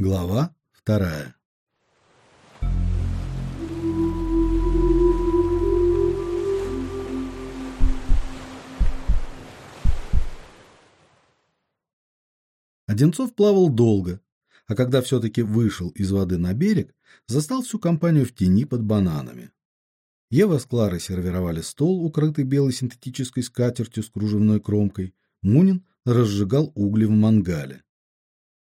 Глава вторая. Одинцов плавал долго, а когда все таки вышел из воды на берег, застал всю компанию в тени под бананами. Ева с Кларой сервировали стол, укрытый белой синтетической скатертью с кружевной кромкой. Мунин разжигал угли в мангале.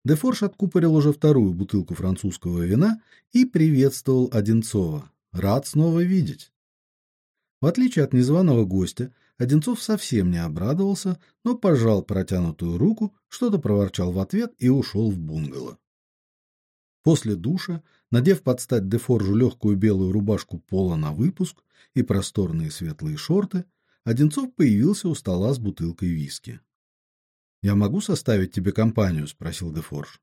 Дефорж откупорил уже вторую бутылку французского вина и приветствовал Одинцова. Рад снова видеть. В отличие от незваного гостя, Одинцов совсем не обрадовался, но пожал протянутую руку, что-то проворчал в ответ и ушел в бунгало. После душа, надев под стать Дефоржу легкую белую рубашку пола на выпуск и просторные светлые шорты, Одинцов появился у стола с бутылкой виски. Я могу составить тебе компанию, спросил Дефорж.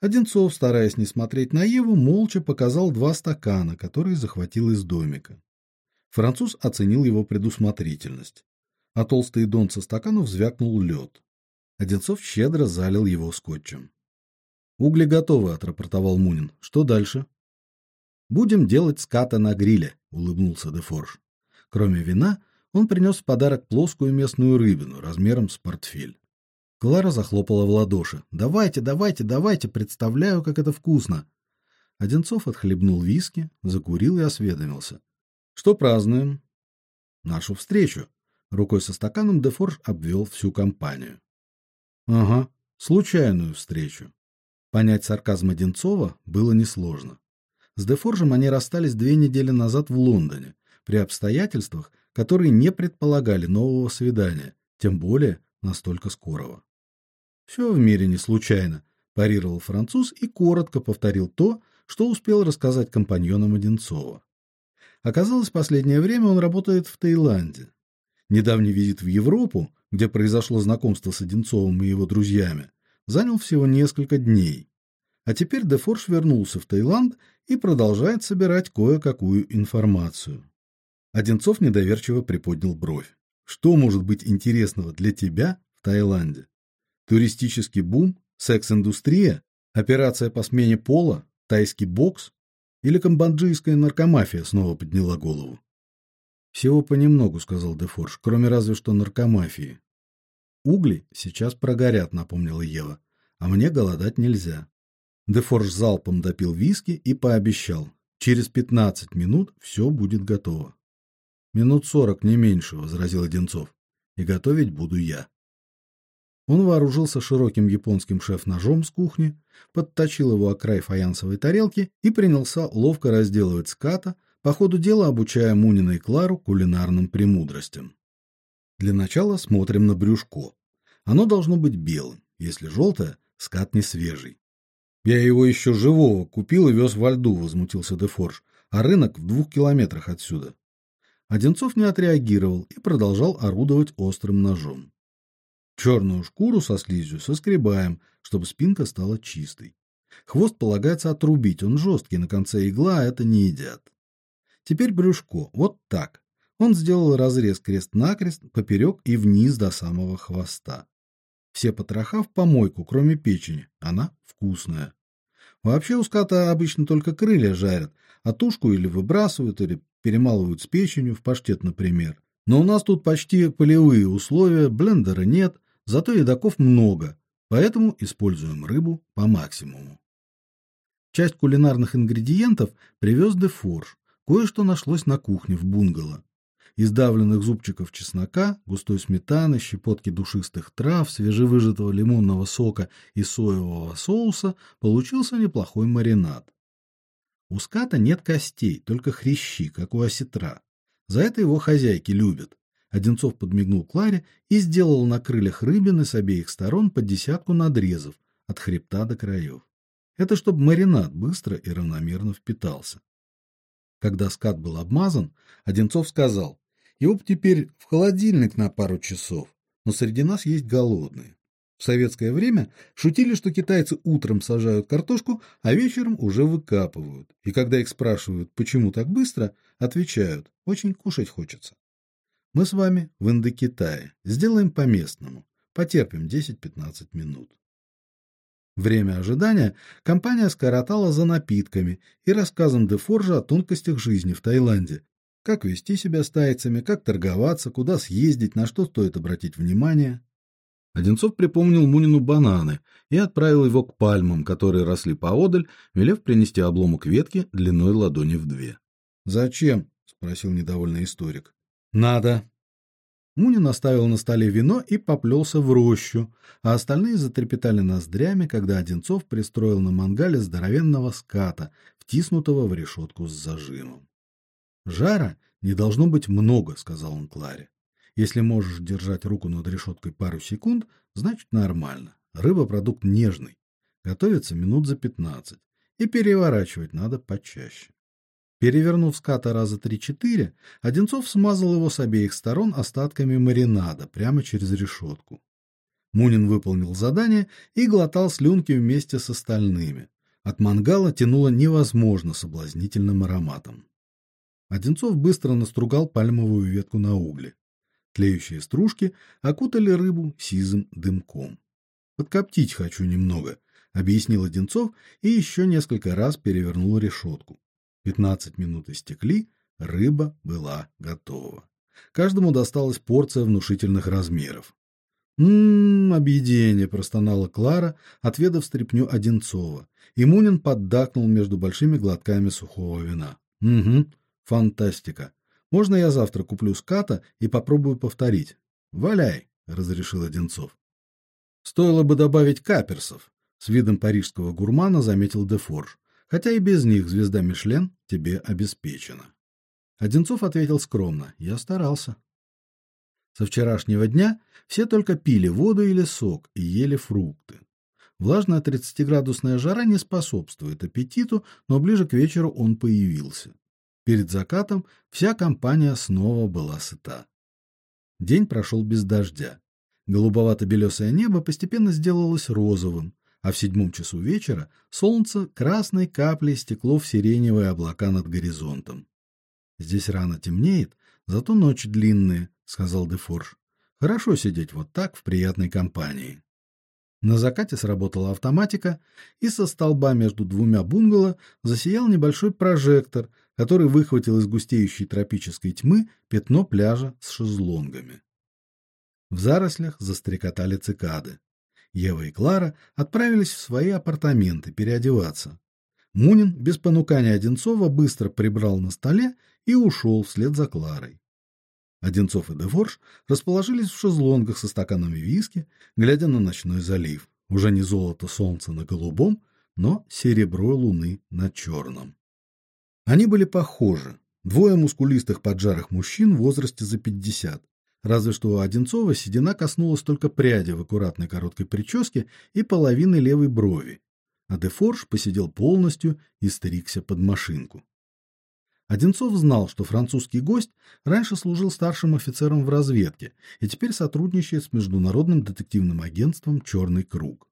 Одинцов, стараясь не смотреть на Еву, молча показал два стакана, которые захватил из домика. Француз оценил его предусмотрительность. А толстый дон со стаканов звякнул лед. Одинцов щедро залил его скотчем. Угли готовы, отрапортовал Мунин. Что дальше? Будем делать ската на гриле, улыбнулся Дефорж. Кроме вина, он принес в подарок плоскую местную рыбину размером с портфель. Клара захлопала в ладоши. Давайте, давайте, давайте, представляю, как это вкусно. Одинцов отхлебнул виски, закурил и осведомился: "Что празднуем?" "Нашу встречу". Рукой со стаканом Дефорж обвел всю компанию. "Ага, случайную встречу". Понять сарказм Одинцова было несложно. С Дефоржем они расстались две недели назад в Лондоне, при обстоятельствах, которые не предполагали нового свидания, тем более настолько скорого. Все в мире не случайно, парировал француз и коротко повторил то, что успел рассказать компаньонам Одинцова. Оказалось, последнее время он работает в Таиланде. Недавний визит в Европу, где произошло знакомство с Одинцовым и его друзьями, занял всего несколько дней. А теперь Дефорж вернулся в Таиланд и продолжает собирать кое-какую информацию. Одинцов недоверчиво приподнял бровь. Что может быть интересного для тебя в Таиланде? Туристический бум, секс-индустрия, операция по смене пола, тайский бокс или камбоджийская наркомафия снова подняла голову. Всего понемногу, сказал Дефорж, кроме разве что наркомафии. Угли сейчас прогорят, напомнила Ева. А мне голодать нельзя. Дефорж залпом допил виски и пообещал: через пятнадцать минут все будет готово. Минут сорок не меньше, возразил Одинцов. И готовить буду я. Он вооружился широким японским шеф-ножом с кухни, подточил его о край фаянсовой тарелки и принялся ловко разделывать ската, по ходу дела обучая Мунина и Клару кулинарным премудростям. Для начала смотрим на брюшко. Оно должно быть белым. Если желтое, скат не свежий. Я его еще живого купил и вез во льду, возмутился Дефорж, а рынок в двух километрах отсюда. Одинцов не отреагировал и продолжал орудовать острым ножом. Черную шкуру со слизью соскребаем, чтобы спинка стала чистой. Хвост полагается отрубить, он жесткий, на конце игла, а это не едят. Теперь брюшко. Вот так. Он сделал разрез крест-накрест поперек и вниз до самого хвоста. Все потроха в помойку, кроме печени. Она вкусная. Вообще у ската обычно только крылья жарят, а тушку или выбрасывают, или перемалывают с печенью в паштет, например. Но у нас тут почти полевые условия, блендера нет, зато едоков много, поэтому используем рыбу по максимуму. Часть кулинарных ингредиентов привез Дефорж. Кое-что нашлось на кухне в бунгало. Из давленных зубчиков чеснока, густой сметаны, щепотки душистых трав, свежевыжатого лимонного сока и соевого соуса получился неплохой маринад. У ската нет костей, только хрящи, как у осетра. За это его хозяйки любят. Одинцов подмигнул Кларе и сделал на крыльях рыбины с обеих сторон по десятку надрезов от хребта до краев. Это чтобы маринад быстро и равномерно впитался. Когда скат был обмазан, Одинцов сказал: "Его б теперь в холодильник на пару часов, но среди нас есть голодные". В советское время шутили, что китайцы утром сажают картошку, а вечером уже выкапывают. И когда их спрашивают, почему так быстро, отвечают: очень кушать хочется. Мы с вами в Индокитае. Сделаем по-местному. Потерпим 10-15 минут. Время ожидания компания скоротала за напитками и рассказом Дефоржа о тонкостях жизни в Таиланде. Как вести себя с тайцами, как торговаться, куда съездить, на что стоит обратить внимание. Одинцов припомнил Мунину бананы и отправил его к пальмам, которые росли поодаль, велев принести обломок ветки длиной ладони в две. "Зачем?" спросил недовольный историк. "Надо", Мунин оставил на столе вино и поплелся в рощу, а остальные затрепетали ноздрями, когда Одинцов пристроил на мангале здоровенного ската, втиснутого в решетку с зажимом. Жара не должно быть много, сказал он Кларе. Если можешь держать руку над решеткой пару секунд, значит нормально. Рыба продукт нежный. Готовится минут за пятнадцать, и переворачивать надо почаще. Перевернув ската раза три-четыре, Одинцов смазал его с обеих сторон остатками маринада прямо через решетку. Мунин выполнил задание и глотал слюнки вместе с остальными. От мангала тянуло невозможно соблазнительным ароматом. Одинцов быстро настругал пальмовую ветку на угле. Тлеющие стружки окутали рыбу сизым дымком. Подкоптить хочу немного, объяснил Одинцов и еще несколько раз перевернул решетку. Пятнадцать минут истекли, рыба была готова. Каждому досталась порция внушительных размеров. «М-м, объедение!» – простонала Клара, отведав стряпню Одинцова. И Мунин поддакнул между большими глотками сухого вина. «Угу, фантастика. Можно я завтра куплю ската и попробую повторить?» «Валяй!» – разрешил Одинцов. «Стоило бы добавить каперсов», – с видом парижского гурмана заметил Дефорж хотя и без них звезда Мишлен тебе обеспечена. Одинцов ответил скромно: "Я старался". Со вчерашнего дня все только пили воду или сок и ели фрукты. Влажная тридцатиградусная жара не способствует аппетиту, но ближе к вечеру он появился. Перед закатом вся компания снова была сыта. День прошел без дождя. голубовато белесое небо постепенно сделалось розовым, а в седьмом часу вечера солнце красной каплей стекло в сиреневые облака над горизонтом. Здесь рано темнеет, зато ночь длинная, сказал Дефорж. Хорошо сидеть вот так в приятной компании. На закате сработала автоматика, и со столба между двумя бунгало засиял небольшой прожектор, который выхватил из густеющей тропической тьмы пятно пляжа с шезлонгами. В зарослях застрекотали цикады. Ева и Клара отправились в свои апартаменты переодеваться. Мунин без понукания Одинцова быстро прибрал на столе и ушел вслед за Кларой. Одинцов и Деворж расположились в шезлонгах со стаканами виски, глядя на ночной залив. Уже не золото солнца на голубом, но серебро луны на черном. Они были похожи. Двое мускулистых поджарых мужчин в возрасте за пятьдесят. Разве что у Одинцова седина коснулась только пряди в аккуратной короткой прическе и половины левой брови, а Дефорж посидел полностью и стригся под машинку. Одинцов знал, что французский гость раньше служил старшим офицером в разведке и теперь сотрудничает с международным детективным агентством Черный круг.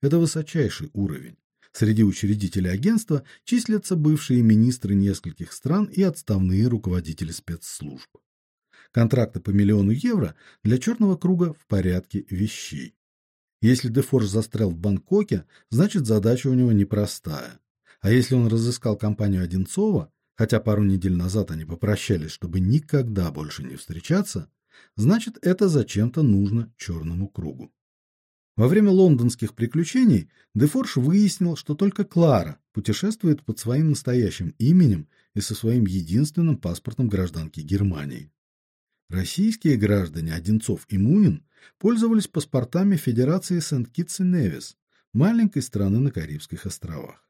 Это высочайший уровень. Среди учредителей агентства числятся бывшие министры нескольких стран и отставные руководители спецслужб. Контракты по миллиону евро для черного круга в порядке вещей. Если Дефорж застрял в Бангкоке, значит задача у него непростая. А если он разыскал компанию Одинцова, хотя пару недель назад они попрощались, чтобы никогда больше не встречаться, значит это зачем-то нужно черному кругу. Во время лондонских приключений Дефорж выяснил, что только Клара путешествует под своим настоящим именем и со своим единственным паспортом гражданки Германии. Российские граждане Одинцов и Мунин пользовались паспортами Федерации Сент-Китс и Невис, маленькой страны на Карибских островах.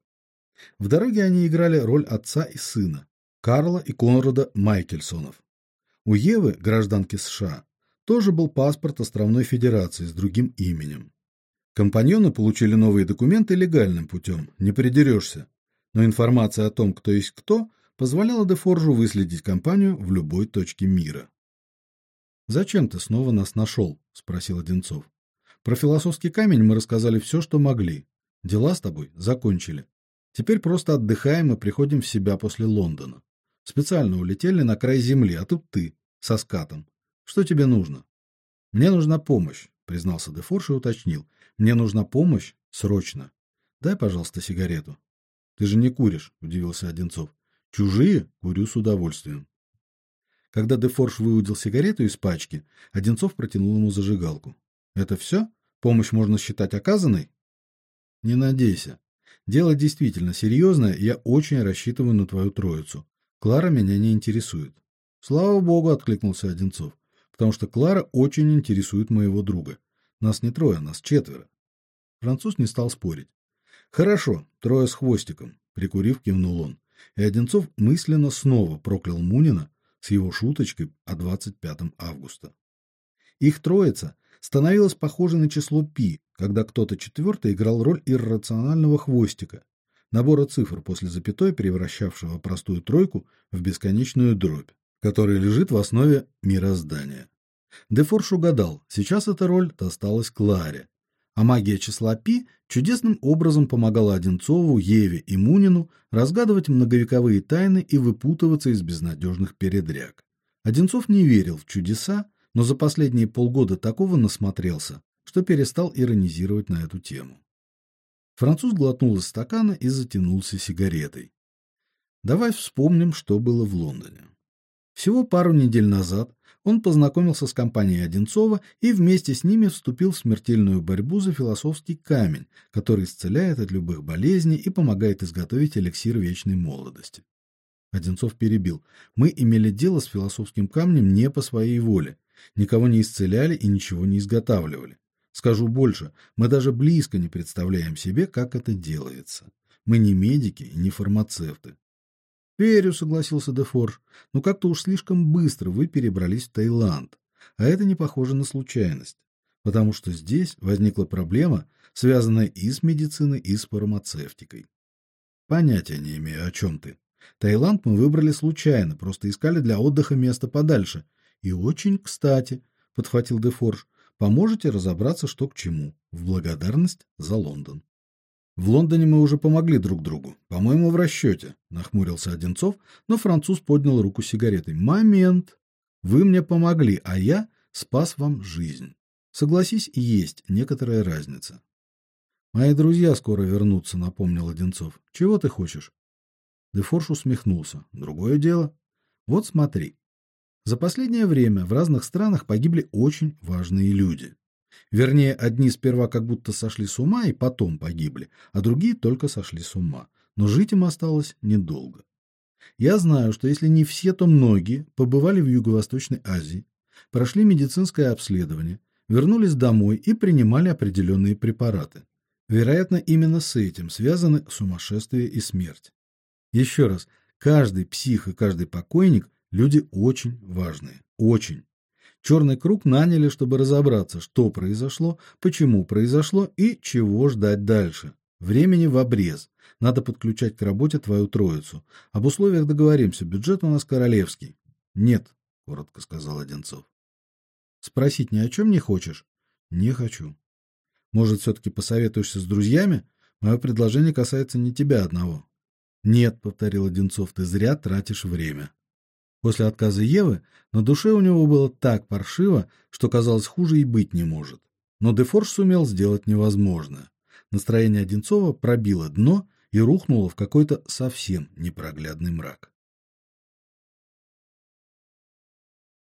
В дороге они играли роль отца и сына, Карла и Конрада Майкельсонов. У Евы, гражданки США, тоже был паспорт островной федерации с другим именем. Компаньоны получили новые документы легальным путем, не придерешься. Но информация о том, кто есть кто, позволяла Дефоржу выследить компанию в любой точке мира. Зачем ты снова нас нашел?» — спросил Одинцов. Про философский камень мы рассказали все, что могли. Дела с тобой закончили. Теперь просто отдыхаем и приходим в себя после Лондона. Специально улетели на край земли, а тут ты со скатом. Что тебе нужно? Мне нужна помощь, признался Дефорш и уточнил. Мне нужна помощь Срочно. Дай, пожалуйста, сигарету. Ты же не куришь, удивился Одинцов. Чужие курю с удовольствием. Когда Дефорж выудил сигарету из пачки, Одинцов протянул ему зажигалку. Это все? Помощь можно считать оказанной? Не надейся. Дело действительно серьезное, и я очень рассчитываю на твою троицу. Клара меня не интересует. Слава богу, откликнулся Одинцов, потому что Клара очень интересует моего друга. Нас не трое, нас четверо. Француз не стал спорить. Хорошо, трое с хвостиком, прикурив, кивнул он. И Одинцов мысленно снова проклял Мунина с его шуточкой о 25 августа. Их троица становилась похожей на число пи, когда кто-то четвертый играл роль иррационального хвостика, набора цифр после запятой, превращавшего простую тройку в бесконечную дробь, которая лежит в основе мироздания. Дефорш угадал, сейчас эта роль досталась Кларе, а магия числа пи чудесным образом помогала Одинцову, Еве и Мунину разгадывать многовековые тайны и выпутываться из безнадежных передряг. Одинцов не верил в чудеса, но за последние полгода такого насмотрелся, что перестал иронизировать на эту тему. Француз глотнул из стакана и затянулся сигаретой. Давай вспомним, что было в Лондоне. Всего пару недель назад он познакомился с компанией Одинцова и вместе с ними вступил в смертельную борьбу за философский камень, который исцеляет от любых болезней и помогает изготовить эликсир вечной молодости. Одинцов перебил: "Мы имели дело с философским камнем не по своей воле, никого не исцеляли и ничего не изготавливали. Скажу больше, мы даже близко не представляем себе, как это делается. Мы не медики и не фармацевты. Верю, согласился Дефорж. Но как-то уж слишком быстро вы перебрались в Таиланд. А это не похоже на случайность, потому что здесь возникла проблема, связанная и с медициной, и с фармацевтикой. Понятия не имею, о чем ты. Таиланд мы выбрали случайно, просто искали для отдыха место подальше. И очень, кстати, подхватил Дефорж. Поможете разобраться, что к чему, в благодарность за Лондон. В Лондоне мы уже помогли друг другу. По-моему, в расчете», — нахмурился Одинцов, но француз поднял руку с сигаретой. Момент. Вы мне помогли, а я спас вам жизнь. Согласись, есть некоторая разница. Мои друзья скоро вернутся, напомнил Одинцов. Чего ты хочешь? Дефорш усмехнулся. Другое дело. Вот смотри. За последнее время в разных странах погибли очень важные люди. Вернее, одни сперва как будто сошли с ума и потом погибли, а другие только сошли с ума. Но жить им осталось недолго. Я знаю, что если не все, то многие побывали в Юго-Восточной Азии, прошли медицинское обследование, вернулись домой и принимали определенные препараты. Вероятно, именно с этим связаны сумасшествие и смерть. Еще раз, каждый псих и каждый покойник люди очень важные, очень. Черный круг наняли, чтобы разобраться, что произошло, почему произошло и чего ждать дальше. Времени в обрез. Надо подключать к работе твою троицу. Об условиях договоримся. Бюджет у нас королевский. Нет, коротко сказал Одинцов. Спросить ни о чем не хочешь? Не хочу. Может, все таки посоветуешься с друзьями? Мое предложение касается не тебя одного. Нет, повторил Одинцов, ты зря тратишь время. После отказа Евы на душе у него было так паршиво, что казалось хуже и быть не может. Но Дефорж сумел сделать невозможное. Настроение Одинцова пробило дно и рухнуло в какой-то совсем непроглядный мрак.